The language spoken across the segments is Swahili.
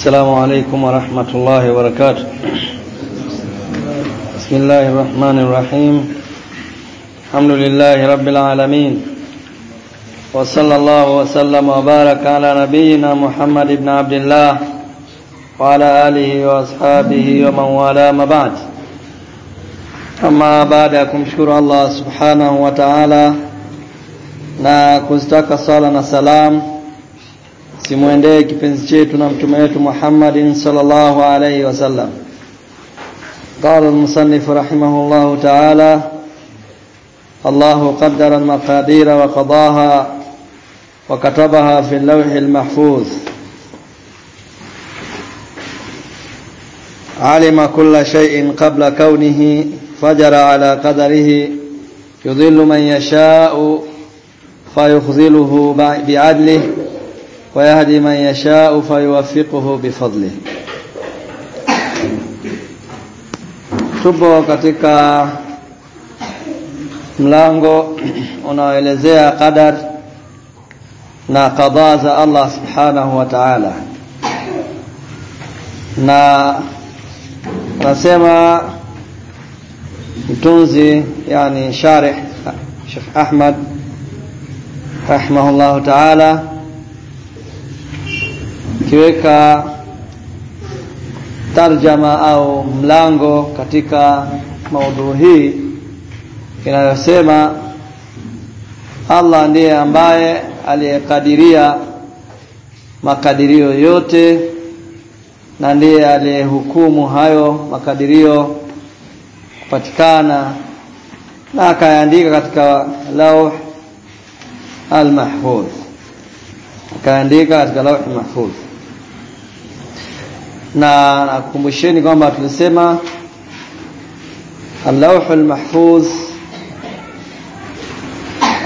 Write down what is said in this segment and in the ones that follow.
السلام عليكم ورحمة الله وبركاته. بسم الله الرحمن الرحيم. الحمد لله رب العالمين. وصلى الله وسلم وبارك على نبينا محمد بن عبد الله وعلى آله وأصحابه ومن والاه ما بعد. أما بعد Allah subhanahu wa ta'ala na kuzitaka sala na salam simwendee kipenzi chetu na wetu Muhammadin sallallahu alayhi wasallam قال المصنف رحمه الله تعالى الله قدر المقادير وقضاها وكتبها في اللوح المحفوظ علم كل شيء قبل كونه فجر على قدره يضل من يشاء فيخذله بعدله ويهدي من يشاء فيوفقه بفضله tupo katika mlango unaoelezea qadar na qadha za Allah subhanahu wa ta'ala na nasema mtunzi yani sharih Sheikh Ahmad rahimahullah ta'ala kiweka tarjama au mlango katika maudhu hii inayosema Allah ndiye ambaye aliyekadiria makadirio yote na ndiye aliyehukumu hayo makadirio kupatikana na akaandika katika lauh al-mahfuz. Akaandika katika lauh al-mahfuz na nakumbusheni kwamba tulisema اللوح المحفوظ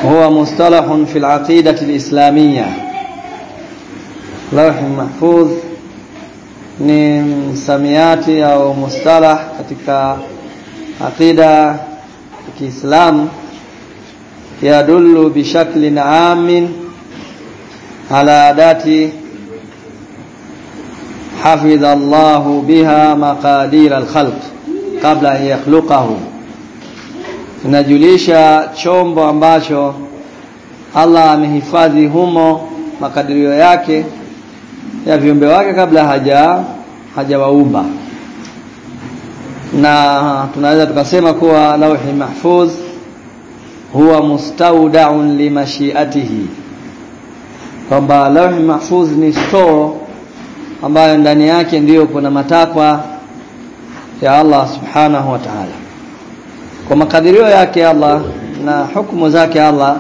هو مصطلح في العقيدة الإسلامية لوح محفوظ ni msamiati au mustalah katika aqida ya Kiislamu yadullu bishaklin amin ala adati حفظ الله بها مقادير الخلق قبل أن يخلقه inajulisha chombo ambacho Allah amehifadhi humo makadirio yake ya viumbe wake kabla haja hajawaumba na tunaweza tukasema kuwa lauhi mahfuz huwa mustaudaun limashiatihi kwamba lauhi mahfuz ni store ambayo ndani yake ndiyo kuna matakwa ya Allah subhanahu wa ta'ala. Kwa makadirio yake Allah na hukumu zake Allah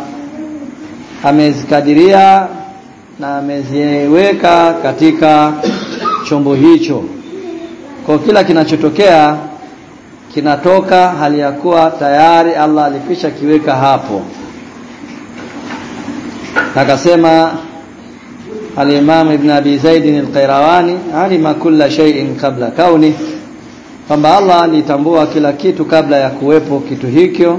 amezikadiria na ameziweka katika chombo hicho. Kwa kila kinachotokea kinatoka hali ya kuwa tayari Allah alikwisha kiweka hapo. Akasema al-Imam Ibn Abi Zaid al-Qayrawani alima kulla shay'in qabla kauni kwamba Allah alitambua kila kitu kabla ya kuwepo kitu hicho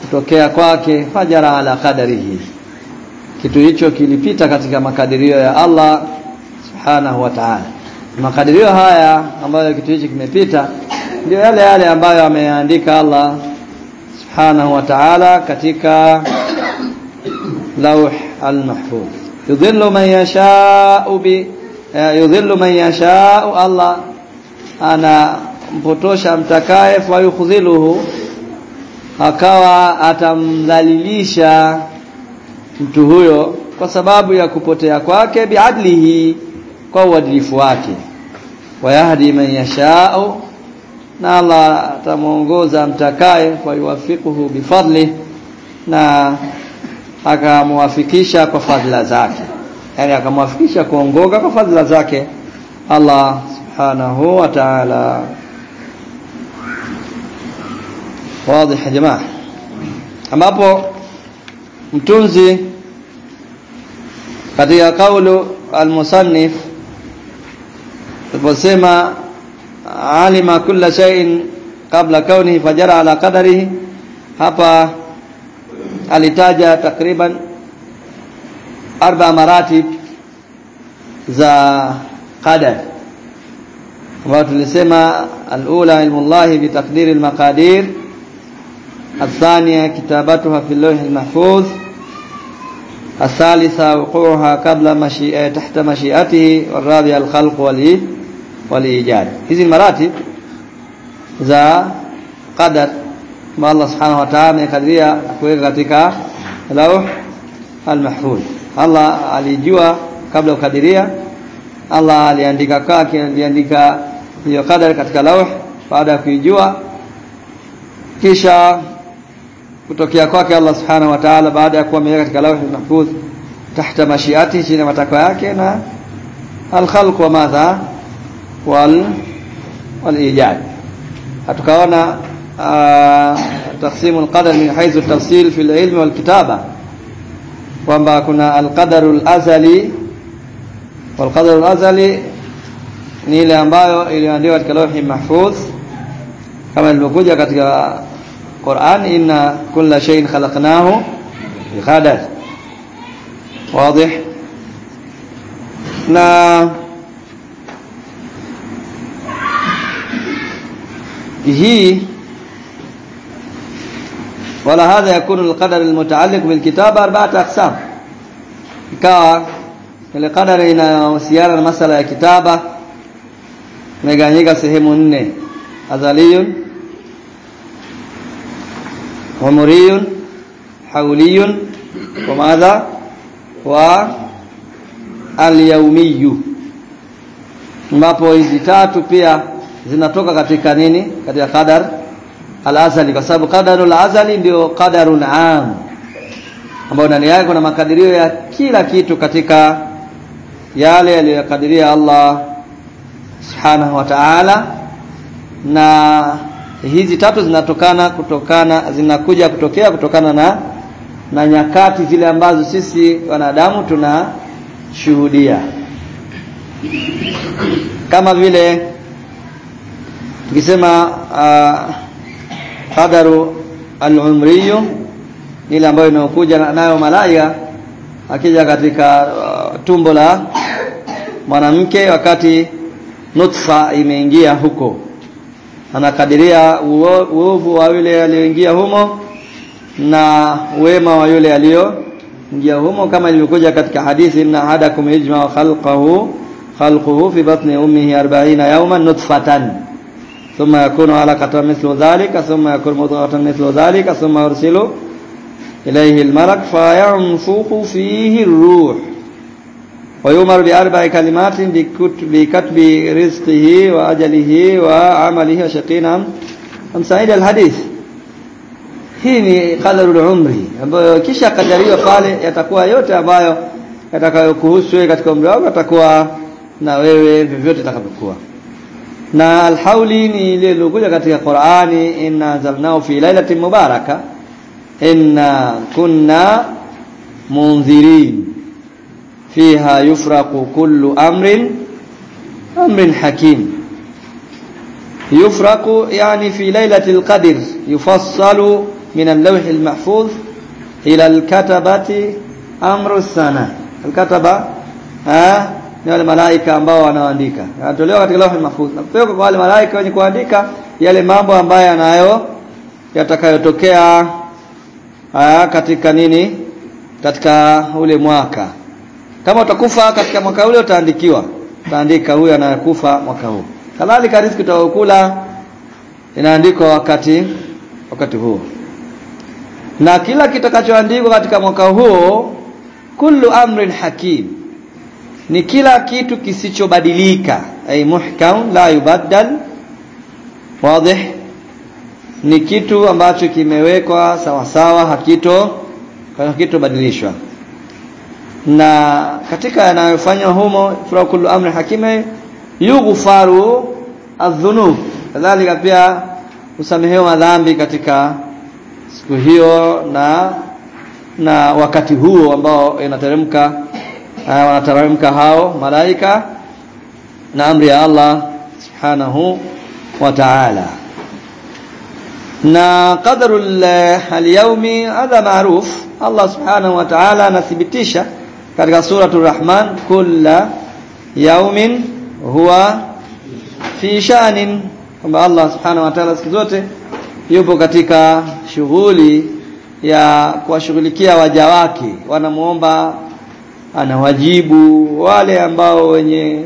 kutokea kwake fajara ala qadarihi. Kitu hicho kilipita katika makadirio ya Allah subhanahu wa ta'ala. Makadirio haya ambayo kitu hicho kimepita ndio yale yale ambayo ameandika Allah subhanahu wa ta'ala katika lauh al-mahfuz yudhillu man yasha'u bi yudhillu man yasha'u Allah ana mpotosha mtakaye fa yukhdhiluhu akawa atamdhalilisha mtu huyo kwa sababu ya kupotea kwake biadlihi kwa uadilifu wake. Wayahdi man yasha'u na Allah atamuongoza mtakaye kwa yuwafiquhu bifadli na akamwafikisha kwa fadhila zake. Yani akamwafikisha kuongoka kwa fadhila zake. Allah subhanahu wa ta'ala. Wazi jamaa. Ambapo mtunzi katika kaulu almusannif aliposema alima kulla shay'in qabla kaunihi fajara ala qadarihi hapa takriban arba maratib za qadar ambayo tulisema alula ilmu Allah bi taqdir almaqadir الثانية كتابتها في اللوح المحفوظ الثالثة وقوعها قبل مشيئة تحت مشيئته والرابعة الخلق والإيجاد. hizi المراتب qadar ma Allah subhanahu wa ta'ala amekadiria kuweka katika lauh al-mahfuz. Allah alijua kabla ukadiria Allah aliandika kake aliandika hiyo qadar katika lauh baada ya kuijua. Kisha kutokea kwake Allah subhanahu wa ta'ala baada ya kuwa ameweka katika lauh al-mahfuz tahta mashiati chini matakwa yake na al-khalq wa madha wal wal-ijad. Hatukaona taqsimu alqadar min haithu tafsil fi wal kitaba kwamba kuna alqadaru alazali walqadaru alazali ni ile ambayo iliandikwa katika lauhi mahfuz. Kama ilivyokuja katika Qur'an inna kulla shay'in khalaqnahu bi-qadar wazi. Na hii wala hadha yakunu alqadar almutaalliq bilkitaba arba'at aqsam. Ikawa ile qadari inahusiana na masala ya kitaba imegawanyika sehemu nne. Azaliyun umuriyun hauliyun wa madha wa hizi tatu pia zinatoka katika nini? Katika qadar al-azali kwa sababu qadarul azali ndio qadarun am ambao ndani yake kuna makadirio ya kila kitu katika yale aliyokadiria Allah subhanahu wa ta'ala. Na hizi tatu zinatokana kutokana zinakuja kutokea kutokana na na nyakati zile ambazo sisi wanadamu tunashuhudia. Kama vile tukisema uh, qadaru al-umriyu ile ambayo inayokuja nayo malaika akija katika uh, tumbo la mwanamke wakati nutfa imeingia huko. Anakadiria uovu wa yule aliyoingia humo na wema wa yule aliyoingia humo kama ilivyokuja katika hadithi inna ahadakum yajma'u khalqahu khalquhu fi batni ummihi 40 yawman nutfatan ثم يكون علقة مثل ذلك ثم يكون مضغة مثل ذلك ثم يرسل إليه الملك فينفخ فيه الروح ويؤمر بأربع كلمات بكتب رزقه وأجله وعمله وشقينا أم سعيد الحديث hii ni qadarul umri ambayo kisha kadariwa pale yatakuwa yote ambayo yatakayokuhusu wewe katika umri wako yatakuwa na wewe vyovyote itakavyokuwa na alhauli ni ile iliyokuja katika Qur'ani inna anzalnahu fi lailatin mubaraka inna kunna munzirin fiha yufraqu kullu amrin amrin hakim yufraqu yani fi lailatil qadr yufassalu min al-lawh al-mahfuz ila al-katabati amru sana al-kataba ah ni wale malaika ambao wanaandika. Yanatolewa katika lauhi mahfuz. Na kwa wale malaika wenye kuandika yale mambo ambayo yanayo yatakayotokea katika nini? Katika ule mwaka. Kama utakufa katika mwaka ule utaandikiwa. Utaandika huyu anayekufa mwaka huu. Kadhalika riziki utakula inaandikwa wakati wakati huo. Na kila kitakachoandikwa katika mwaka huo kullu amrin hakim ni kila kitu kisichobadilika. Ay muhkam la yubaddal wazi ni kitu ambacho kimewekwa sawa sawa hakito hakitobadilishwa. Na katika yanayofanywa humo fura kullu amri hakime yughfaru adh-dhunub. Kadhalika pia usamehewa madhambi katika siku hiyo na na wakati huo ambao inateremka wanateremka hao malaika na amri ya Allah subhanahu wa ta'ala. Na qadaru al-yawmi hadha ma'ruf Allah subhanahu wa ta'ala anathibitisha katika suratul rahman kulla yawmin huwa fi shanin. Kwamba Allah subhanahu wa ta'ala siku zote yupo katika shughuli ya kuwashughulikia waja wake wanamuomba anawajibu wale ambao wenye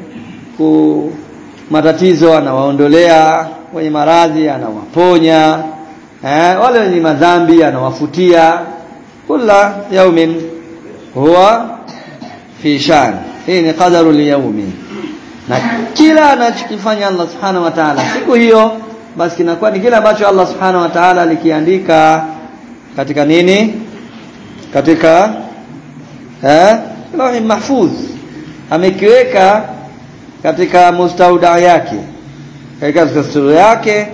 ku matatizo anawaondolea wenye maradhi anawaponya eh, wale wenye madhambi anawafutia. Kula yaumin huwa fi shan hii ni qadaru liyaumi na kila anachokifanya Allah subhanahu wa ta'ala siku hiyo basi kinakuwa ni kile ambacho Allah subhanahu wa ta'ala alikiandika katika nini? Katika eh lauhi mahfuz amekiweka katika mustauda yake katika dasturi yake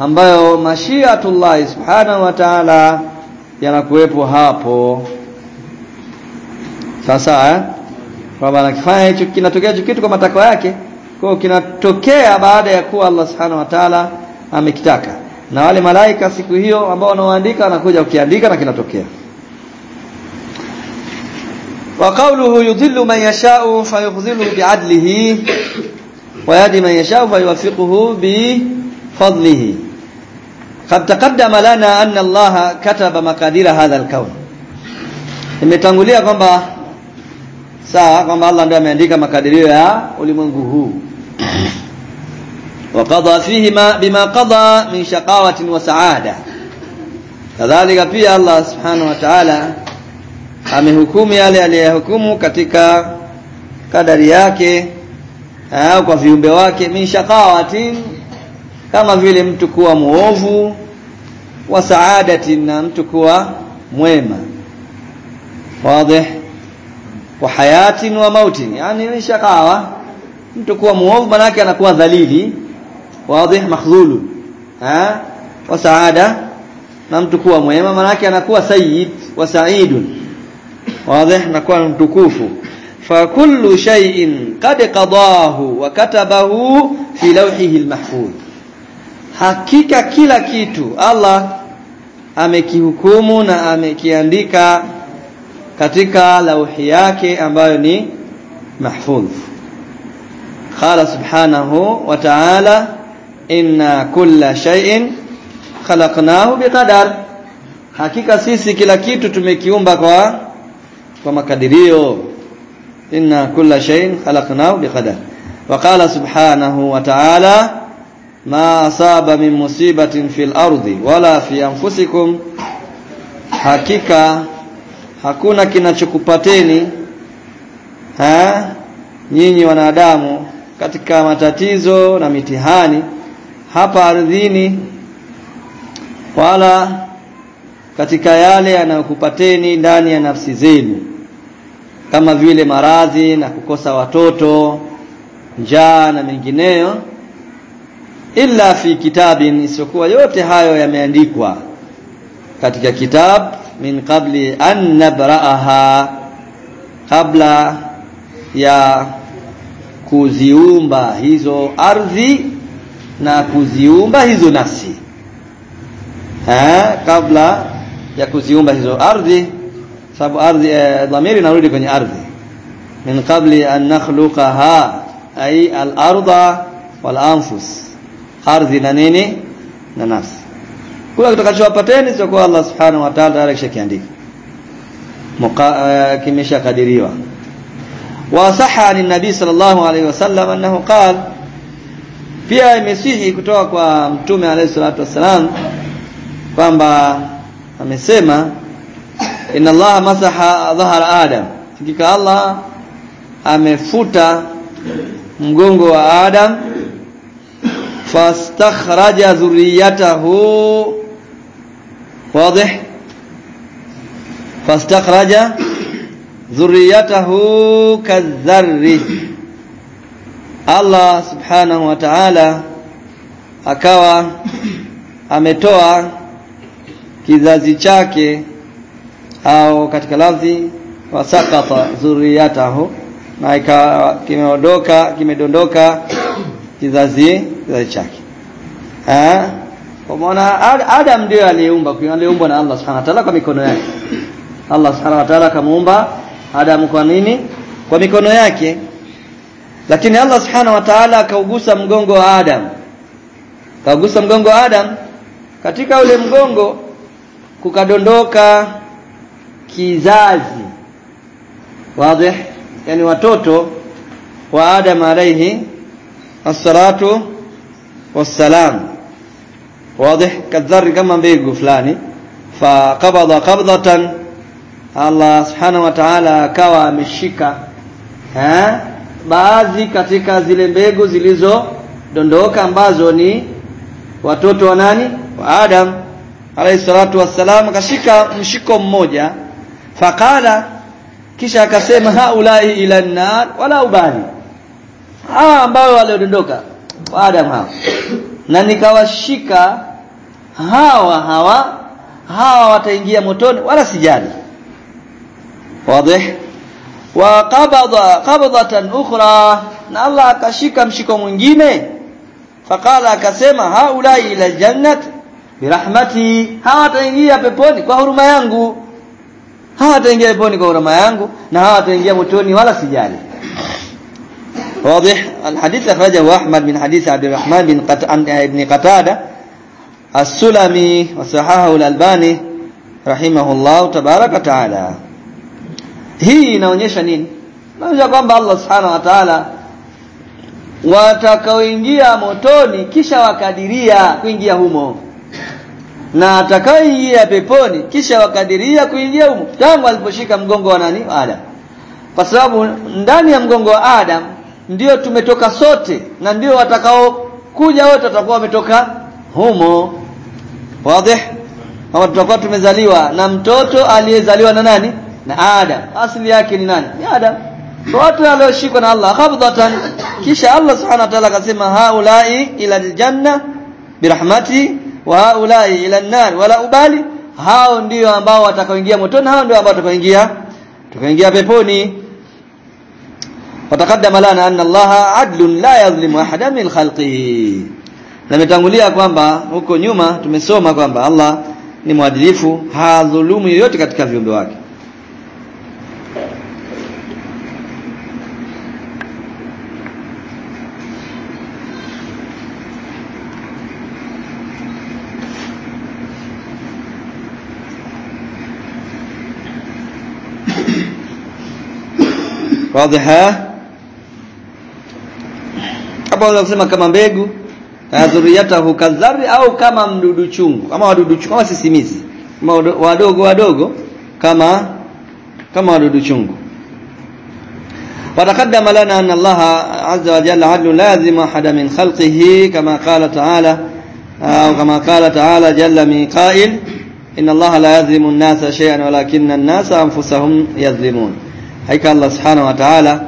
ambayo mashiatullah subhanahu wa ta'ala yanakuwepo hapo. Sasa eh kwamba anakifanya hicho kinatokea hicho kitu kwa matakwa yake kwa kinatokea baada ya kuwa Allah subhanahu wa ta'ala amekitaka. Na wale malaika siku hiyo ambao wanaoandika wanakuja ukiandika na kinatokea man yasha'u fayukhziluhu bi'adlihi wa yahdi man yasha'u fayuwaffiquhu bi fadlihi قد تقدم لنا أن الله كتب مقادير هذا الكون imetangulia kwamba sawa kwamba Allah ndiye ameandika makadirio ya ulimwengu huu وقضى فيه ما بما قضى من شقاوة وسعادة kadhalika pia Allah subhanahu wa ta'ala amehukumu yale aliyehukumu katika kadari yake au kwa viumbe wake min shaqawatin kama vile mtu kuwa muovu wa saadatin na mtu kuwa mwema. Wazi. Wa hayatin wa mautin yani ni shaqawa mtu kuwa muovu manake anakuwa dhalili. Wazi makhdhulu ha wa saada na mtu kuwa mwema manake anakuwa sayyid wa sa'idun wazi نكون kullu shay'in qad qadahu wa katabahu fi lawhihi almahfuz. Hakika kila kitu Allah amekihukumu na amekiandika katika lauhi yake ambayo ni mahfudh qala subhanahu wa ta'ala inna kulla shay'in khalaqnahu biqadar. Hakika sisi kila kitu tumekiumba kwa kwa makadirio inna kulla shay'in khalaqnahu biqadar. Wa qala subhanahu wa ta'ala ma asaba min musibatin fil ardi wala fi anfusikum. Hakika hakuna kinachokupateni ha nyinyi wanadamu katika matatizo na mitihani hapa ardhini wala katika yale yanayokupateni ndani ya nafsi zenu kama vile maradhi na kukosa watoto njaa na mengineyo illa fi kitabin isiyokuwa yote hayo yameandikwa katika kitab min qabli an nabraaha kabla ya kuziumba hizo ardhi na kuziumba hizo nafsi. Ha, kabla ya kuziumba hizo ardhi sababu ardhi eh, dhamiri inarudi kwenye ardhi. Min qabli an nakhluqaha ay al-ardha wal anfus. Ardhi na nini? Na nafsi. Kula kitakachowapateni sio kwa Allah subhanahu wa ta'ala tayari kishakiandika. Uh, kimeshakadiriwa. Wa sahha ni nabii sallallahu alaihi wasallam annahu qala pia imesihi kutoka kwa mtume alayhi salatu wasalam kwamba amesema inna Allah masaha dhahara Adam. Hakika Allah amefuta mgongo wa Adam. Fastakhraja dhurriyatahu wazi fastakhraja dhurriyatahu kadhari Allah subhanahu wa ta'ala akawa ametoa kizazi chake au katika lafzi wasakata zuriyatahu na kimeondoka kimedondoka kizazi kizazi chake. Eh kwa maana Adam ndio aliyeumba aliumbwa na Allah subhanahu wa ta'ala kwa mikono yake. Allah subhanahu wa ta'ala kamuumba Adam kwa nini? Kwa mikono yake. Lakini Allah subhanahu wa ta'ala akaugusa mgongo wa Adam. Akaugusa mgongo wa Adam katika ule mgongo kukadondoka kizazi. Wazi yani watoto wa Adam alayhi assalatu wassalam. Wazi kadhari kama mbegu fulani fa faqabada qabdatan Allah subhanahu wa ta'ala akawa ameshika baadhi katika zile mbegu zilizo dondoka ambazo ni watoto wa nani? Wa Adam alayhi salatu wassalam akashika mshiko mmoja faqala kisha akasema haulai ila nar wala ubali. Hawa ambao waliodondoka Adam hawa na nikawashika hawa hawa hawa wataingia motoni wala sijali. Wazi wa qabada qabdatan ukhra. Na Allah akashika mshiko mwingine. Faqala akasema haulai ila jannat birahmati hawataingia peponi kwa huruma yangu hawataingia peponi kwa huruma yangu na hawataingia motoni wala sijali واضح الحديث أخرجه أحمد من حديث عبد الرحمن بن قت... ابن قتادة السلمي وصححه الألباني رحمه الله تبارك وتعالى hii inaonyesha nini inaonyesha kwamba Allah subhanahu wa ta'ala watakaoingia motoni kisha wakadiria kuingia humo na atakayeingia peponi kisha wakadiria kuingia humo tangu aliposhika mgongo wa nani? Adam. Kwa sababu ndani ya mgongo wa Adam ndio tumetoka sote na ndio watakao kuja wote watakuwa wametoka humo. Wazi? Kama tutakuwa tumezaliwa na mtoto aliyezaliwa na nani? Na Adam. Asili yake ni nani? Ni Adam. Watu walioshikwa na Allah khabdatan kisha Allah subhanahu wa ta'ala akasema haulai ila aljanna birahmati wa haulai ila an-nar wala ubali. Hao ndio ambao watakaoingia motoni hao ndio ambao watakaoingia tukaingia peponi. Watakaddama lana anna allaha adlun la yadhlimu ahada min khalqihi na imetangulia kwamba huko nyuma tumesoma kwamba Allah ni mwadilifu hadhulumu yoyote katika viumbe wake wazi hapo unaweza kusema kama mbegu dhurriyatahu kadhari au kama mdudu chungu kama wadudu chungu kama sisimizi kama wadogo wadogo kama kama wadudu chungu وتقدم لنا أن الله عز وجل عدل لازم أحد من خلقه كما قال تعالى أو كما قال تعالى جل من قائل إن الله لا يظلم الناس شيئا ولكن الناس أنفسهم يظلمون haika Allah subhanahu wa ta'ala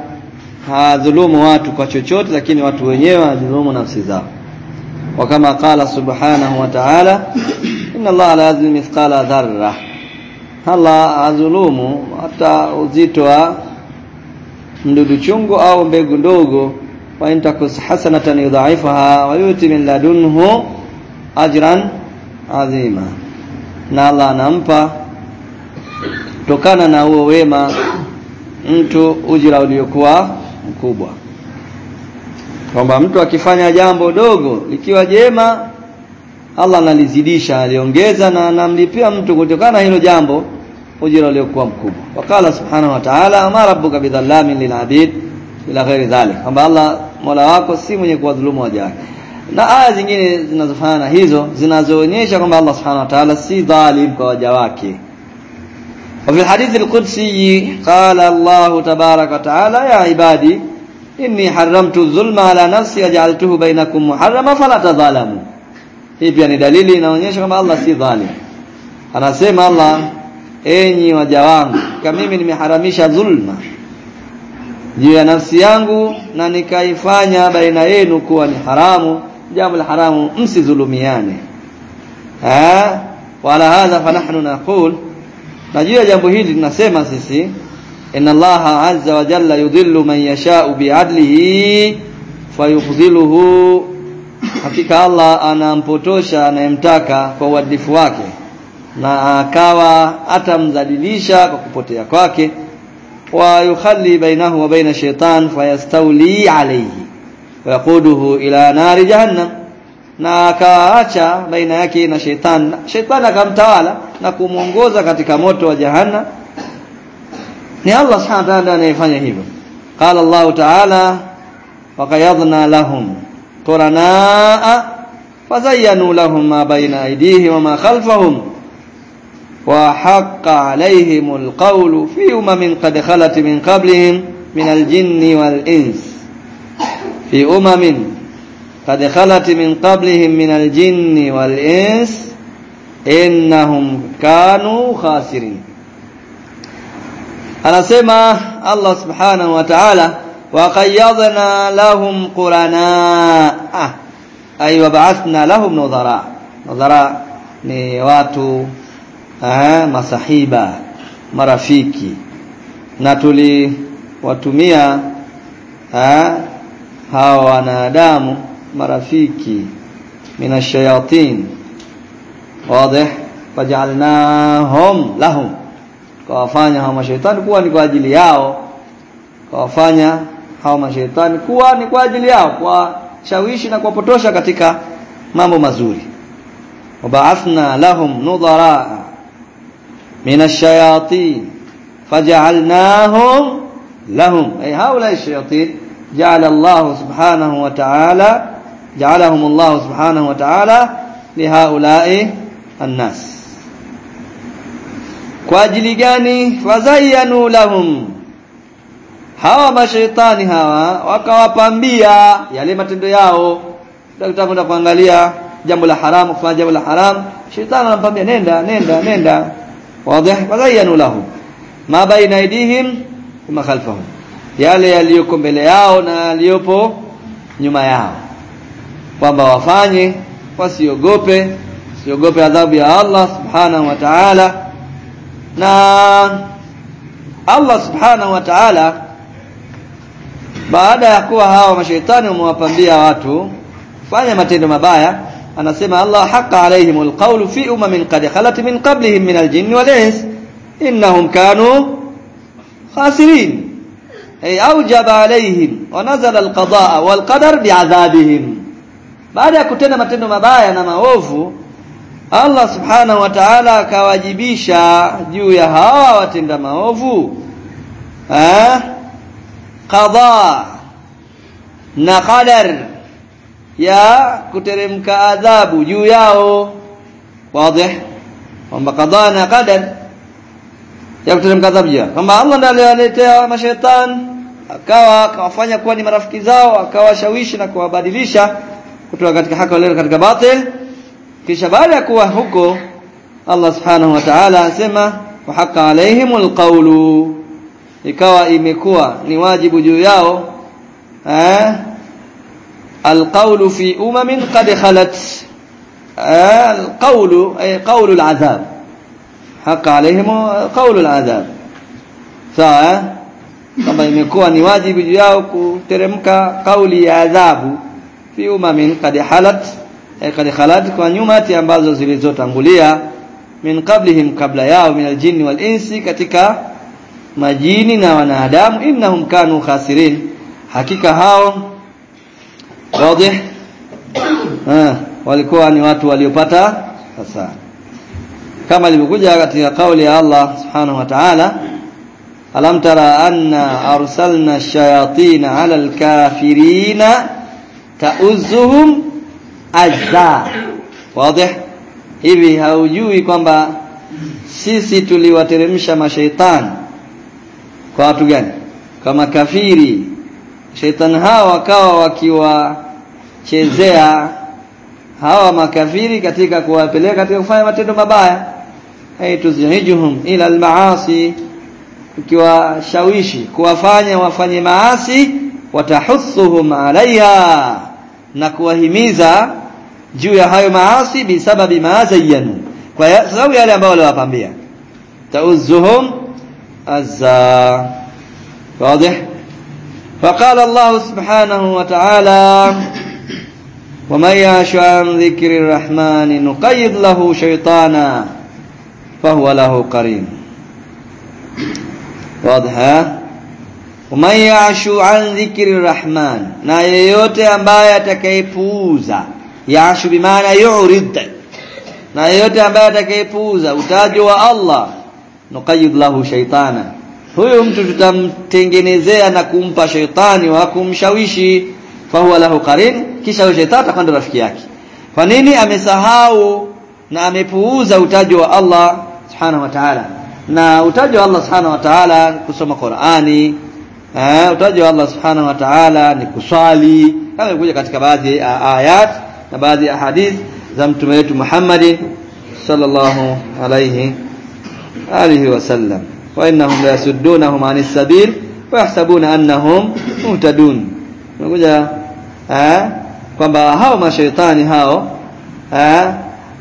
hadhulumu watu kwa chochote lakini watu wenyewe wanadhulumu nafsi zao. Wa kama qala subhanahu wa ta'ala inna Allah la yadhlimu mithqala dharra. Allah azulumu hata uzito wa mdudu chungu au mbegu ndogo wa intakus hasanatan yudha'ifaha wa yuti min ladunhu ajran azima. Na Allah anampa tokana na huo wema mtu ujira uliokuwa mkubwa. Kwamba mtu akifanya jambo dogo likiwa jema Allah analizidisha aliongeza na anamlipia mtu kutokana na hilo jambo ujira uliokuwa mkubwa. Wakala subhanahu wa ta'ala ama rabbuka bidhallamin lilabid ila ghairi dhalik. Kwamba Allah Mola wako si mwenye kuwadhulumu waja na aya zingine zinazofanana hizo zinazoonyesha kwamba Allah subhanahu wa ta'ala si dhalim kwa waja wake وفي الحديث القدسي قال الله تبارك وتعالى يا عبادي إني حرمت الظلم على نفسي وجعلته بينكم محرما فلا تظالموا hii pia ni dalili inaonyesha kwamba Allah si dhalim anasema Allah enyi waja wangu kama mimi nimeharamisha dhulma juu ya nafsi yangu na nikaifanya baina yenu kuwa ni haramu jambo la haramu msidhulumiane eh wala hadha fanahnu naqul na juu ya jambo hili tunasema sisi inna allaha azza wa jalla yudhillu man yasha'u bi'adlihi fayudhilluhu hakika Allah anampotosha anayemtaka kwa uadilifu wake na akawa atamdhalilisha kwa kupotea kwake. Wa yukhalli bainahu wa baina shaitan fayastawli alayhi wa yaquduhu ila nari jahannam na akaacha baina yake na shetani. Shetani akamtawala na kumuongoza katika moto wa jahanna ni Allah subhanahu wa ta'ala anayefanya hivyo. Qala Allah ta'ala waqayadna lahum quranaa fazayyanu lahum ma baina aydihim wa ma khalfahum qawlu fi umamin qad khalat min qablihim min al-jinni wal ins fi umamin قد خلت من قبلهم من الجن والإنس إنهم كانوا خاسرين. أنا سمع الله سبحانه وتعالى وقيضنا لهم قرناء. أي وبعثنا لهم نظراء. نظراء نواتو آه، مصحيبة مرافيكي. نتولي watumia ha, hawa wanadamu marafiki minashayatin wadih fajalnahum lahum. Kawafanya hao mashaitani kuwa ni kwa ajili yao. Kawafanya hawa mashaitani kuwa ni kwa ajili yao kwa shawishi na kuwapotosha katika mambo mazuri. Wabaathna lahum nudara minashayatin fajalnahum lahum. Ay haula ash-shayatin ja'ala Allah subhanahu wa ta'ala ja'alahum Allah subhanahu wa ta'ala lihaula'i annas. Kwa ajili gani? Fazayanu lahum. Hawa mashaitani hawa wakawapambia yale matendo yao. Tunataka kwenda kuangalia jambo la haramu kufanya jambo la haramu shaitani anampambia nenda nenda nenda. Wazi fazayanu lahum. Ma baina aidihim ma khalfahum. Yale yaliyoko mbele yao na yaliyopo nyuma yao. Kwamba wafanye wasiogope siogope adhabu ya Allah subhanahu wa ta'ala na Allah subhanahu wa ta'ala baada ya kuwa hawa mashaitani wamewapambia watu fanya matendo mabaya anasema Allah haqa alaihimul qawlu fi umamin qad khalat min qablihim min aljinni wal ins innahum kanu khasirin ay awjaba alaihim wa nazala alqadaa wal qadar bi'adhabihim baada ya kutenda matendo mabaya na maovu Allah subhanahu wa ta'ala akawajibisha juu ya hawa watenda maovu. Eh? Qada na qadar ya kuteremka adhabu juu yao. Wazi? Kwamba qada na qadar ya kuteremka adhabu juu kwamba Allah ndiye aliyaletea mashaitani akawa akawafanya kuwa ni marafiki zao akawashawishi na kuwabadilisha kutoka katika haki leo katika batil kisha baada ya kuwa huko Allah subhanahu wa ta'ala asema wa haqa alaihimul qawlu ikawa imekuwa ni wajibu juu yao eh alqawlu fi umamin qad khalat alqawlu ay qawlu al'adhab haqa alaihim qawlu al'adhab sawa kama imekuwa ni wajibu juu yao kuteremka kauli ya adhabu fi umamin qad halat ay qad khalat kwa nyumati ambazo zilizotangulia min qablihim kabla yao min aljinni wal insi katika majini na wanadamu innahum kanu khasirin. Hakika hao wazi ah walikuwa ni watu waliopata hasara. Kama ilivyokuja katika kauli ya Allah subhanahu wa ta'ala alam tara anna arsalna ash-shayatin 'ala al-kafirina ta'uzuhum azza wazi? Hivi haujui kwamba sisi tuliwateremsha mashaitani? Kwa watu gani? Kama kafiri shaitani hawa wakawa wakiwachezea hawa makafiri katika kuwapeleka katika kufanya matendo mabaya. Ay tuzihijuhum ila almaasi. Ukiwashawishi kuwafanya wafanye maasi watahusuhum alaiha na kuwahimiza juu ya hayo maasi bisababi ma zayyanu kwa sababu yale ambayo waliwapambia tauzuhum azza واضح فقال الله سبحانه وتعالى ومن يعش عن ذكر الرحمن نقيض له شيطانا فهو له قرين واضح man yashu an dhikri rahman na yeyote ambaye atakayepuuza yashu bimaana yurid na yeyote ambaye atakayepuuza utajo wa Allah nuqayyid lahu shaitana, huyo mtu tutamtengenezea na kumpa shaitani wa kumshawishi fahuwa lahu qarin kisha huyo shaitani atakuwa rafiki yake. Kwa nini amesahau na amepuuza utajo wa Allah subhanahu wa ta'ala? Na utajo wa Allah subhanahu wa ta'ala kusoma Qur'ani eh utajo wa Allah subhanahu wa ta'ala ni kuswali. Kama ilikuja katika baadhi ya ayat na baadhi ya hadith za mtume wetu Muhammad sallallahu alayhi alihi wasallam wa innahum la yasuddunahum anis sabil wa yahsabuna annahum muhtadun. Unakuja eh kwamba hao mashaitani hao eh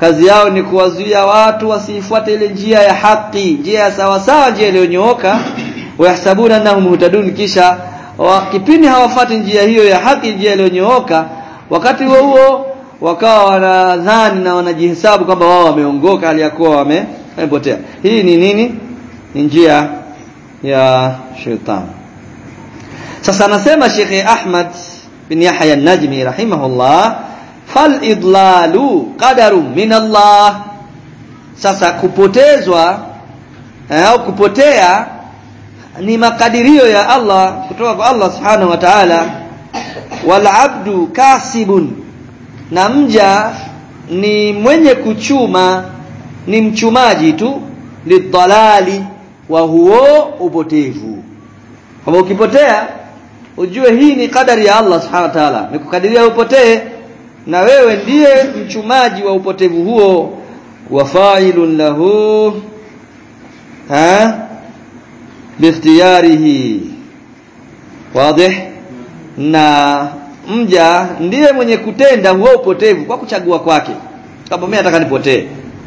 kazi yao ni kuwazuia watu wasifuate ile njia ya haki njia ya sawa sawa njia iliyonyooka wayahsabuna annahum muhtadun. Kisha wakipindi hawafati njia hiyo ya haki njia iliyonyooka wakati huo huo wakawa wanadhani na wanajihesabu kwamba wao wameongoka aliyakuwa ya kuwa wame wamepotea. Hii ni nini? Ni njia ya shetani sasa anasema Sheikh Ahmad bin Yahya an-Najmi rahimahullah fal idlalu qadaru min Allah. Sasa kupotezwa au kupotea ni makadirio ya Allah kutoka kwa Allah subhanahu wa ta'ala wal abdu kasibun. Na mja ni mwenye kuchuma ni mchumaji tu lidhalali wa huo upotevu. Kama ukipotea ujue hii ni kadari ya Allah subhanahu wa ta'ala. Nikukadiria upotee na wewe ndiye mchumaji wa upotevu huo. Wa fa'ilun lahu ha bikhtiyarihi. Wazi? Na mja ndiye mwenye kutenda huo upotevu kwa kuchagua kwake. Kama mimi nataka nipotee.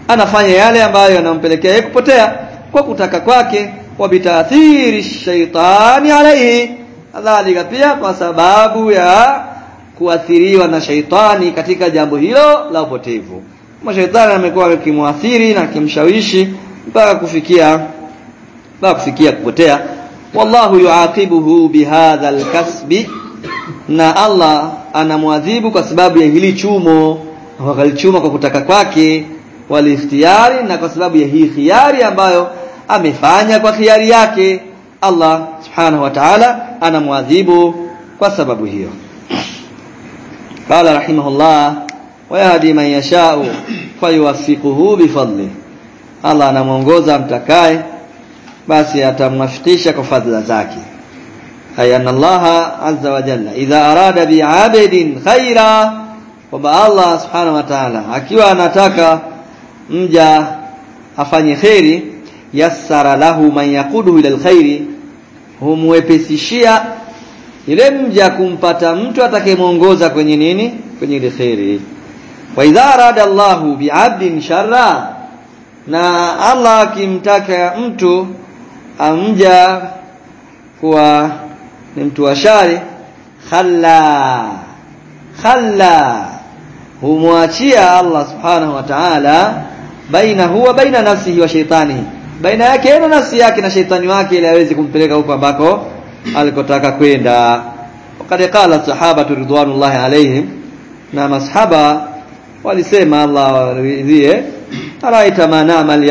Anafanya yale ambayo yanampelekea yeye kupotea kwa kutaka kwake wa bitaathiri shaitani alaihi kadhalika pia kwa sababu ya kuathiriwa na shaitani katika jambo hilo la upotevu. Mashaitani amekuwa akimwathiri na akimshawishi mpaka kufikia na kufikia kupotea. Wallahu yuaqibuhu bihadha alkasbi. Na Allah anamwadhibu kwa sababu ya hili chumo. Wakalichuma kwa kutaka kwake. Waliftiari na kwa sababu ya hii khiari ambayo amefanya kwa khiari yake. Allah subhanahu wa ta'ala anamwadhibu kwa sababu hiyo. Qala rahimahullah wayahdi man yasha'u fayuwaffiquhu bifadli Allah anamuongoza mtakaye basi atamwafikisha kwa fadhila zake. Ay anna Allah azza wa jalla. Idha arada bi'abdin khaira kwamba Allah subhanahu wa ta'ala akiwa anataka mja afanye khairi yassara lahu man yaqudu ila alkhairi humwepesishia ile mja kumpata mtu atakayemuongoza kwenye nini? Kwenye ile khairi wa idha arada Allahu bi'abdin sharra na Allah akimtaka mtu amja kuwa ni mtu wa shari khalla khalla humwachia Allah subhanahu wa ta'ala baina huwa baina nafsihi wa shaitanihi baina yake na nafsi yake na shaitani wake ili aweze kumpeleka huko ambako alikotaka kwenda. Wakati qala sahaba ridwanullahi alaihim na masahaba walisema Allah waridhie araita ma na'mal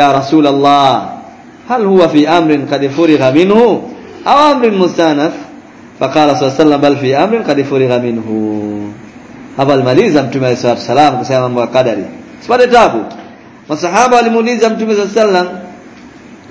ya rasul Allah hal huwa fi amrin qad furigha minhu? Aw amrin mustanaf faqala sallallahu bal fi amrin qad furigha minhu. Hapa alayhi wasallam kusema mambo ya kadari. Sipate tabu. Masahaba walimuuliza mtume sallallahu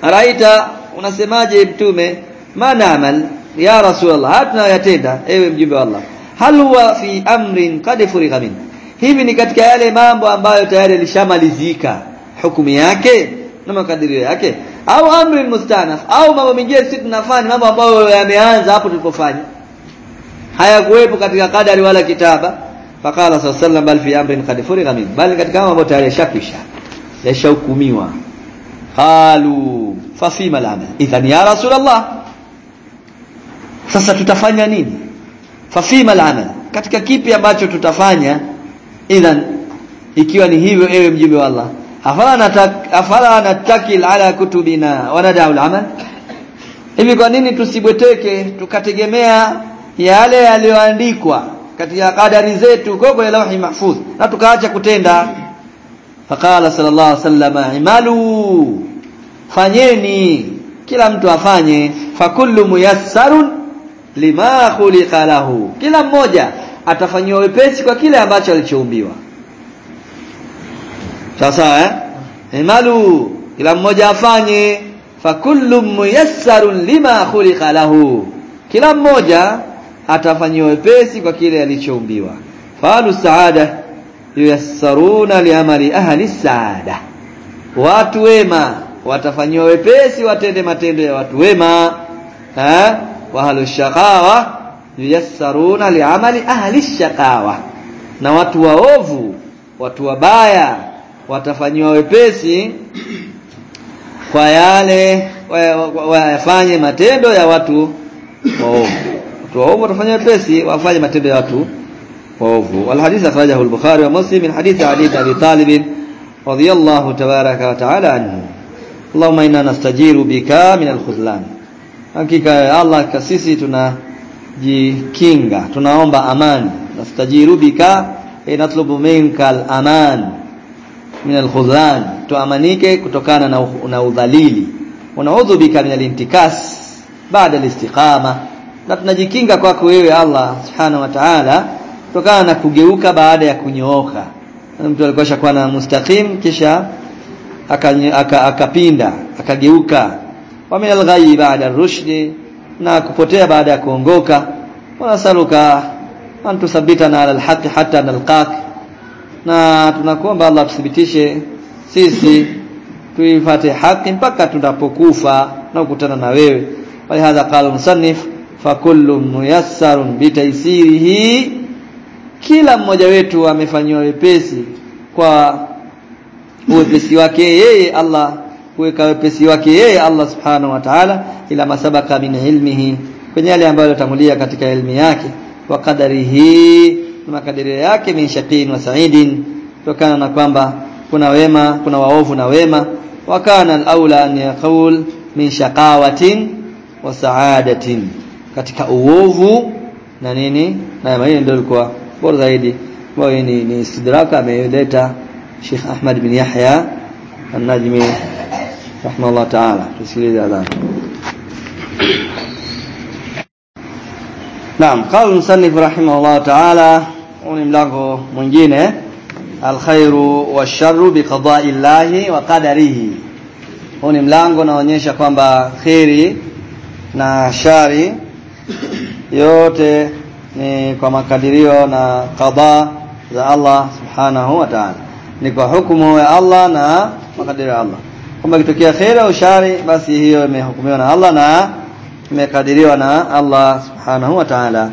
araita unasemaje mtume? Maana amal ya rasulullah hatuna yatenda ewe mjumbe wa Allah. Hal huwa fi amrin qad furigha minhu? Hivi ni katika yale mambo ambayo tayari yalishamalizika hukumu yake na makadirio yake au amri mustanaf au mambo mengine sisi tunafanya mambo ambayo yameanza hapo tulipofanya. Hayakuwepo katika kadari wala kitaba. Faqala sallallahu bal fi amrin qad furiga min bal katika mambo tayari yashakwisha yashahukumiwa. Qalu fa fi malama idhan ya rasulullah. Sasa tutafanya nini? Fa fi malama katika kipi ambacho tutafanya? Idhan ikiwa ni hivyo ewe mjibu wa Allah afala natak afala natakil ala kutubina. Wa nad'u al-amal hivi kwa nini tusibweteke tukategemea yale yaliyoandikwa katika kadari zetu kwa ya lauhi mahfuz na tukaacha kutenda? Faqala sallallahu alaihi wasallam imalu fanyeni kila mtu afanye fakullu muyassarun lima khuliqa lahu. Kila mmoja atafanyiwa wepesi kwa kile ambacho alichoumbiwa sasa eh? Imalu kila mmoja afanye fakullu muyassarun lima khuliqa lahu. Kila mmoja atafanyiwa wepesi kwa kile alichoumbiwa. Falu saada yuyassaruna liamali ahli saada. Watu wema watafanyiwa wepesi watende matendo ya watu wema. Eh? Wa ahlu shaqawa yuyassaruna liamali ahli shaqawa. Na watu waovu watu wabaya watafanyiwa wepesi kwa yale wayafanye matendo ya watu waovu. Watu waovu watafanywa wepesi wafanye matendo ya watu waovu. Wal hadith akhrajahu al-bukhari wa muslim min hadith ali ibn abi talib radiyallahu tabaraka wa ta'ala anhu. Allahumma inna nastajiru bika min al-khuzlan. Hakika Allah kasisi sisi tunajikinga tunaomba amani. Nastajiru bika inatlubu minka al-aman min al-khuzlan tuamanike kutokana na, na udhalili. Unaudhu bika min alintikas baada alistiqama. Na tunajikinga kwako wewe Allah subhanahu wa ta'ala kutokana na kugeuka baada ya kunyooka. Mtu alikuwa shakuwa na mustaqim kisha akapinda aka, aka akageuka. Wa min al-ghayyi ba'da ar-rushd na kupotea baada ya kuongoka. Wanasaluka an tusabitana ala al-haqq hatta nalqak na tunakuomba Allah tuthibitishe sisi tuifate haki mpaka tunapokufa na kukutana na wewe. Walihadha qala musannif fakullu muyassarun bitaisirihi kila mmoja wetu amefanywa wepesi kwa wepesi wake yeye Allah kuweka wepesi wake yeye Allah subhanahu wa ta'ala ila masabaka min ilmihi kwenye yale ambayo yatangulia katika elimu yake wa qadarihi na makadirio yake min shaqin wa sa'idin tokana na kwamba kuna wema kuna waovu na wema. Wa kana al-aula an yaqul min shaqawatin wa sa'adatin katika uovu na nini? Na hiyo ndio ilikuwa bora zaidi ambayo ni, ni istidraka ameleta Sheikh Ahmad bin Yahya An-Najmi rahimahullah ta'ala. Tusikilize adhan Naam qala musannif rahimahullah ta'ala ni mlango mwingine. Alkhairu washarru biqada'i llahi wa qadarihi. Huu ni mlango unaonyesha kwamba kheri na shari yote ni kwa makadirio na qada za Allah subhanahu wa ta'ala. Ni kwa hukumu ya Allah na makadirio ya Allah. Kwamba kitokea kheri au shari basi hiyo imehukumiwa na Allah na imekadiriwa na Allah subhanahu wa ta'ala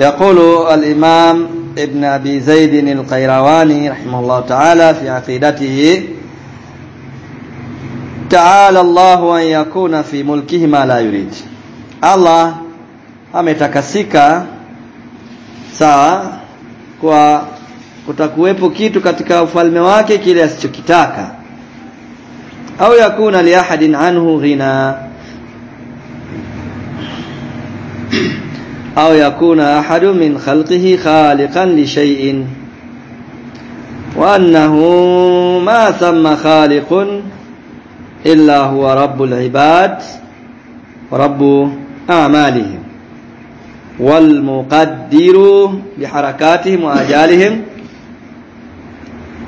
يقول الإمام ابن أبي زيد القيرواني رحمه الله تعالى في عقيدته تعالى الله أن يكون في ملكه ما لا يريد الله ametakasika sawa kwa kutakuwepo kitu katika ufalme wake kile asichokitaka au yakuna li ahadin anhu ghina أو يكون أحد من خلقه خالقا لشيء. وأنه ما ثم خالق إلا هو رب العباد ورب أعمالهم. والمقدر بحركاتهم وأجالهم.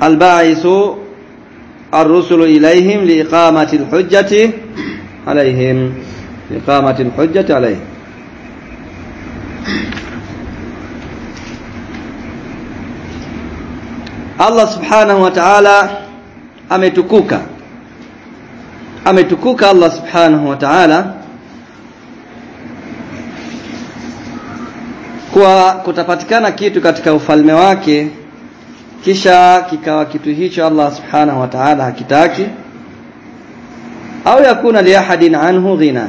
الباعث الرسل إليهم لإقامة الحجة عليهم. لإقامة الحجة عليهم. Allah subhanahu wa ta'ala ametukuka. Ametukuka Allah subhanahu wa ta'ala kwa kutapatikana kitu katika ufalme wake kisha kikawa kitu hicho Allah subhanahu wa ta'ala hakitaki au yakuna liahadin anhu ghina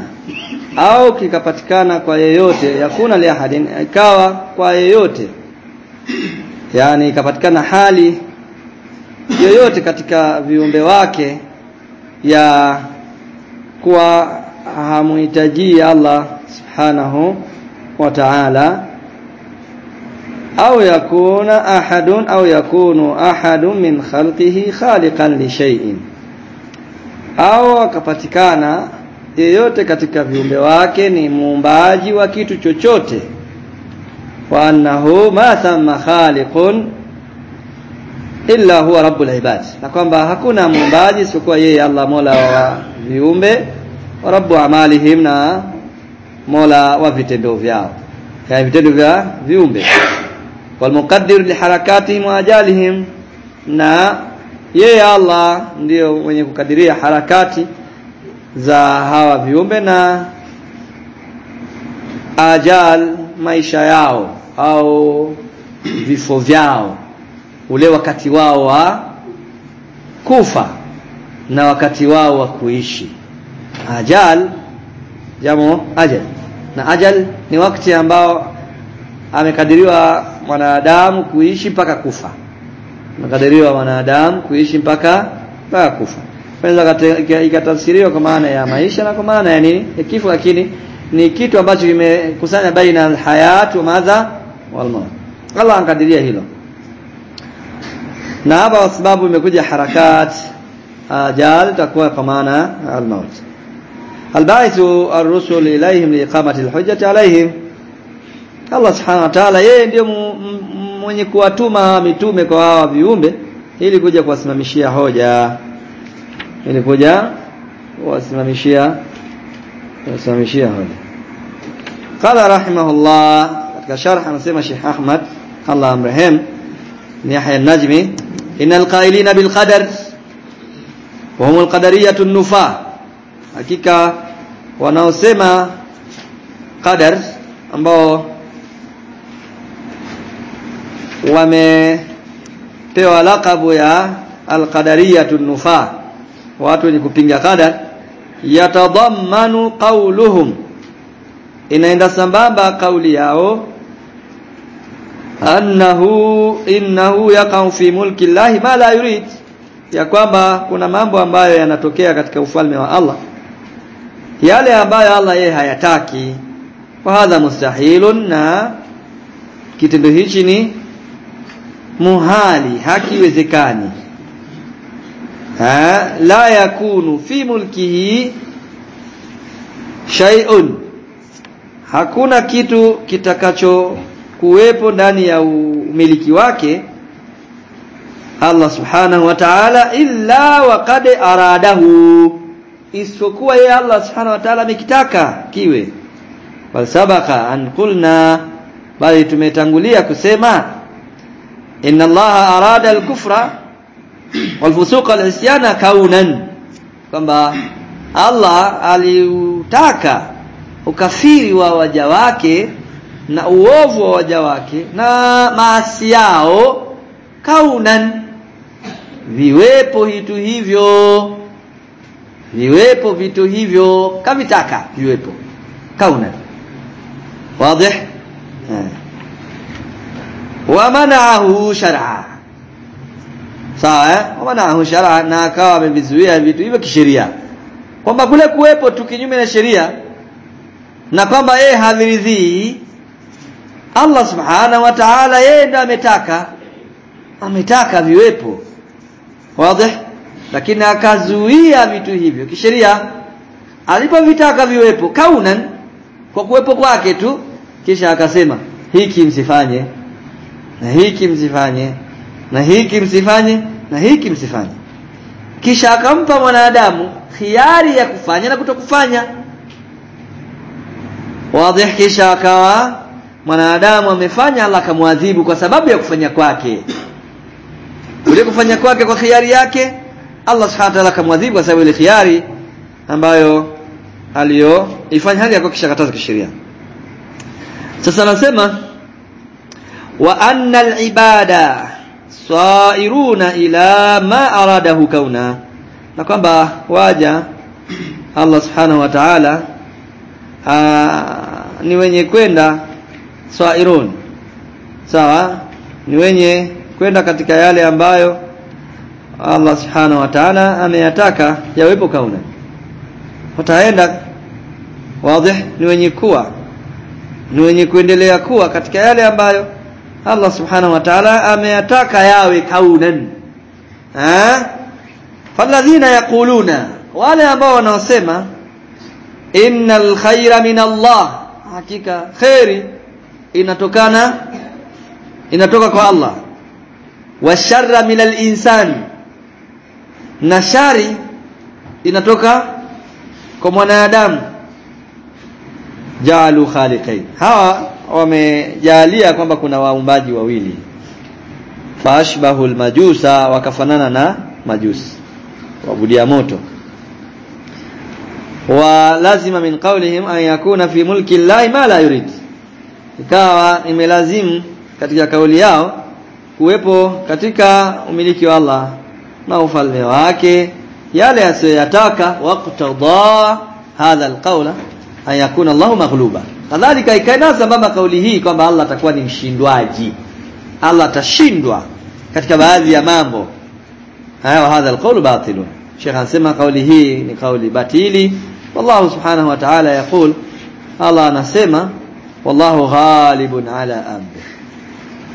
au kikapatikana kwa yeyote yakuna li ahadin ikawa kwa yeyote. Yani ikapatikana hali yoyote katika viumbe wake ya kuwa hamuhitaji Allah subhanahu wa ta'ala au yakuna ahadun au yakunu ahadun min khalqihi khaliqan li shay'in au akapatikana yeyote katika viumbe wake ni muumbaji wa kitu chochote. Wa annahu ma thamma khaliqun illa huwa rabbul ibad. Na kwamba hakuna muumbaji isipokuwa yeye Allah mola wa viumbe wa rabbu amalihim na mola wa vitendo vyao ya vitendo vya viumbe. Wal muqaddir li harakatihim wa ajalihim na yeye Allah ndiyo mwenye kukadiria harakati za hawa viumbe na ajal maisha yao au vifo vyao. Ule wakati wao wa kufa na wakati wao wa kuishi. Ajal jamo ajal. Na ajal ni wakati ambao amekadiriwa mwanadamu kuishi mpaka kufa. Amekadiriwa mwanadamu kuishi mpaka mpaka kufa kwanza ikatafsiriwa kwa maana ya maisha na kwa maana ya nini? Ya kifo lakini ni kitu ambacho kimekusanya baina alhayat wa madha wal maut Allah ankadiria hilo. Na hapa sababu imekuja harakat ajal takuwa kwa maana al-maut. Albaithu ar-rusul ilayhim liiqamati al-hujjati alayhim. Allah subhanahu wa ta'ala yeye ndio mwenye kuwatuma mitume kwa hawa viumbe ili kuja kuwasimamishia hoja ili kuja kuwasimamishia kuwasimamishia hoja qala rahimahullah katika sharh anasema Sheikh Ahmad Allah amrehem ni Yahya an-Najmi innal qailina bil qadar wa humul qadariyatu nufa hakika wanaosema qadar ambao wamepewa lakabu ya alqadariyatu nufa watu wenye kupinga qadar yatadammanu qawluhum. Inaenda sambamba kauli yao annahu innahu yaqau fi mulki llahi ma la yurid. Ya kwamba kuna mambo ambayo yanatokea katika ufalme wa Allah. Yale ambayo Allah yeye hayataki. Wa hadha mustahilun na kitendo hichi ni muhali hakiwezekani ha? La yakunu fi mulkihi shay'un. Hakuna kitu kitakacho kuwepo ndani ya umiliki wake Allah subhanahu wa ta'ala illa waqad aradahu. Isipokuwa yeye Allah subhanahu wa ta'ala amekitaka kiwe. Bal sabaka an qulna. Bali tumetangulia kusema inna Allah arada al-kufra wal fusuqa al-isyana kaunan. Kwamba Allah aliutaka ukafiri wa waja wake na uovu wa waja wake na maasi yao kaunan. Viwepo vitu hivyo. Viwepo vitu hivyo. Kavitaka viwepo. Kaunan. Wazi wa manahu shar'a sawa eh? Wa manaahu shar'a na akawa amevizuia vitu hivyo kisheria? Kwamba kule kuwepo tu kinyume na sheria na kwamba yeye haviridhii Allah subhanahu wa ta'ala yeye ndiye ametaka. Ametaka viwepo. Wazi? Lakini akazuia vitu hivyo kisheria. Alipovitaka viwepo kaunan kwa kuwepo kwake tu kisha akasema hiki msifanye. Na hiki msifanye na hiki msifanye na hiki msifanye. Kisha akampa mwanadamu khiari ya kufanya na kutokufanya. Wazi kisha akawa mwanadamu amefanya Allah akamwadhibu kwa sababu ya kufanya kwake. Ule kufanya kwake kwa khiari yake Allah subhanahu wa ta'ala akamwadhibu kwa sababu ile khiari ambayo aliyoifanya hali yako kisha kataza kisheria. Sasa anasema wa anna al-ibada sairuna ila ma aradahu kauna. Na kwamba waja Allah subhanahu wa ta'ala ni wenye kwenda sairun. Sawa? Ni wenye kwenda katika yale ambayo Allah subhanahu wa ta'ala ameyataka yawepo kauna. Wataenda wazi ni wenye kuwa ni wenye kuendelea kuwa katika yale ambayo Allah subhanahu wa ta'ala ameyataka yawe kaunan eh falladhina yaquluna wale ambao wanaosema innal khaira min Allah hakika khairi inatokana inatoka kwa Allah wa sharra min al-insan na shari inatoka kwa mwanadamu jaalu khaliqain hawa wamejalia kwamba kuna waumbaji wawili. Faashbahu almajusa wakafanana na majusi wabudia moto. Wa lazima min qawlihim an yakuna fi mulki llahi ma la yurid. Ikawa imelazimu katika kauli yao kuwepo katika umiliki wa Allah na ufalme wake yale asiyoyataka. Waqtada hadha alqawla an yakuna Allahu maghluba kadhalika ikaenda sambamba kauli hii kwamba Allah atakuwa ni mshindwaji? Allah atashindwa katika baadhi ya mambo. Haya hadha alqawl batilun. Sheikh anasema kauli hii ni kauli batili. Wallahu subhanahu wa ta'ala yaqul. Allah anasema wallahu ghalibun ala amri.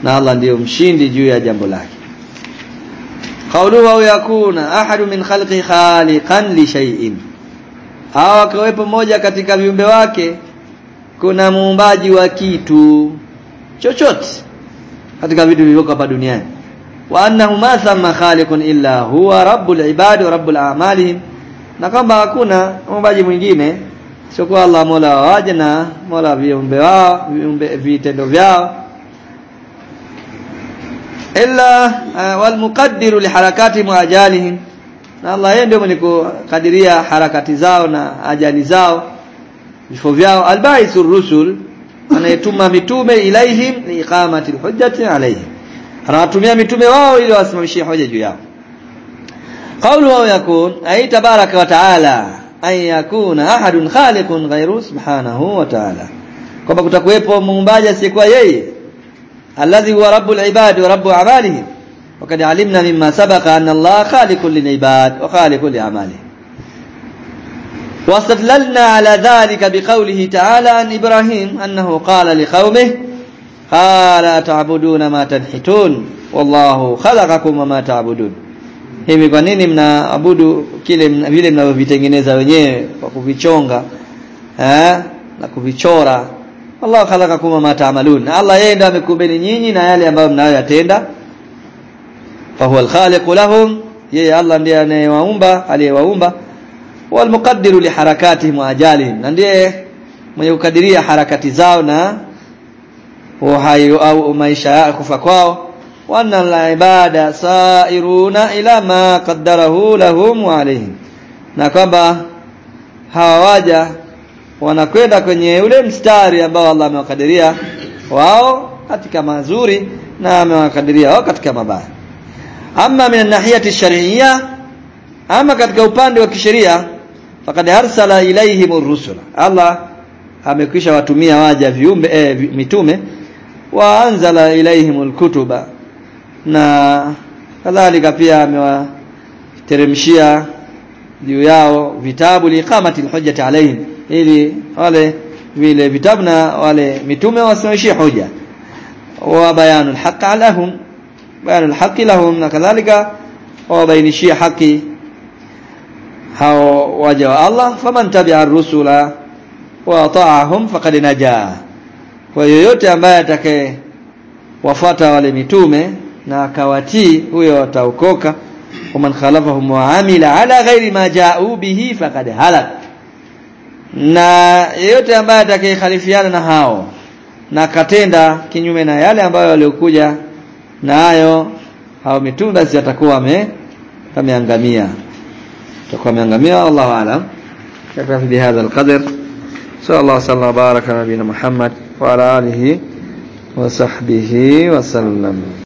Na Allah ndiyo mshindi juu ya jambo lake. Qawluhu au yakuna ahadu min khalqi khaliqan li shay'in. Hawa akawepo moja katika viumbe wake kuna muumbaji wa kitu chochote katika vitu vilivyoko hapa duniani. Wa annahu ma thamma khaliqun illa huwa rabbul ibadi wa rabbul a'malihim na kwamba hakuna muumbaji mwingine sio Allah mola wa waja na mola viumbe wao viumbe vitendo vyao. Illa uh, wal muqaddiru li harakati muajalihim. Na Allah yeye ndio mwenye kukadiria harakati zao na ajali zao vifo vyao albaithu rusul anayetuma mitume ilaihim liiqamati alhujjati alaihim anawatumia mitume wao ili wasimamishie hoja juu yao qawluhu yakun ay tabaraka wa taala ay yakuna ahadun khaliqun ghayru subhanahu wa taala kwamba kutakuwepo muumbaji asiyekuwa yeye alladhi huwa rabbul ibadi wa rabbu a'malihim وقد علمنا مما سبق أن الله خالق للعباد وخالق لأعمالهم واستدللنا على ذلك بقوله تعالى عن إبراهيم أنه قال لقومه قال أتعبدون ما تنحتون والله خلقكم وما تعبدون hivi kwa nini mnaabudu kile vile mnavyovitengeneza wenyewe kwa kuvichonga eh na kuvichora Allah khalaqakum ma ta'malun Allah yeye ndiye amekumbeni nyinyi na yale ambayo mnayoyatenda fahuwa alkhaliqu lahum yeye Allah ndiye anayewaumba aliyewaumba wal muqaddiru li harakatihim wa ajalihim na ndiye mwenye kukadiria harakati zao na uhai au maisha yao kufa kwao. Wa anna al-ibada sairuna ila ma qaddarahu lahum wa alayhim. Na kwamba hawa waja wanakwenda kwenye ule mstari ambao Allah amewakadiria wao katika mazuri na amewakadiria wao katika mabaya. Ama min nahiyati shar'iyya ama katika upande wa kisheria faqad arsala ilaihim ar-rusula. Allah amekwisha watumia waja viumbe eh, mitume. Wa anzala ilaihim al-kutuba. Na kadhalika pia amewateremshia juu yao vitabu liqamati al-hujjati alaihim ili wale vile vitabu na wale mitume wasimamishie hoja. Wa bayanul haqq lahum bayanul haqqi lahum na kadhalika wabainishia haki hao waja wa Allah faman tabi'a ar-rusula wa ata'ahum faqad naja. Kwa yoyote ambaye atakaye wafuata wale mitume na akawatii huyo ataokoka. Waman khalafahum wa amila ala ghairi ma ja'u bihi faqad halak. Na yeyote ambaye atakayekhalifiana na hao na katenda kinyume na yale ambayo waliokuja nayo hao mitume basi atakuwa ame ameangamia atakuwa ameangamia Allahu aalam yakfi bihadha alqadr sallallahu sallam baraka nabina Muhammad wa ala alihi wa sahbihi wa sallam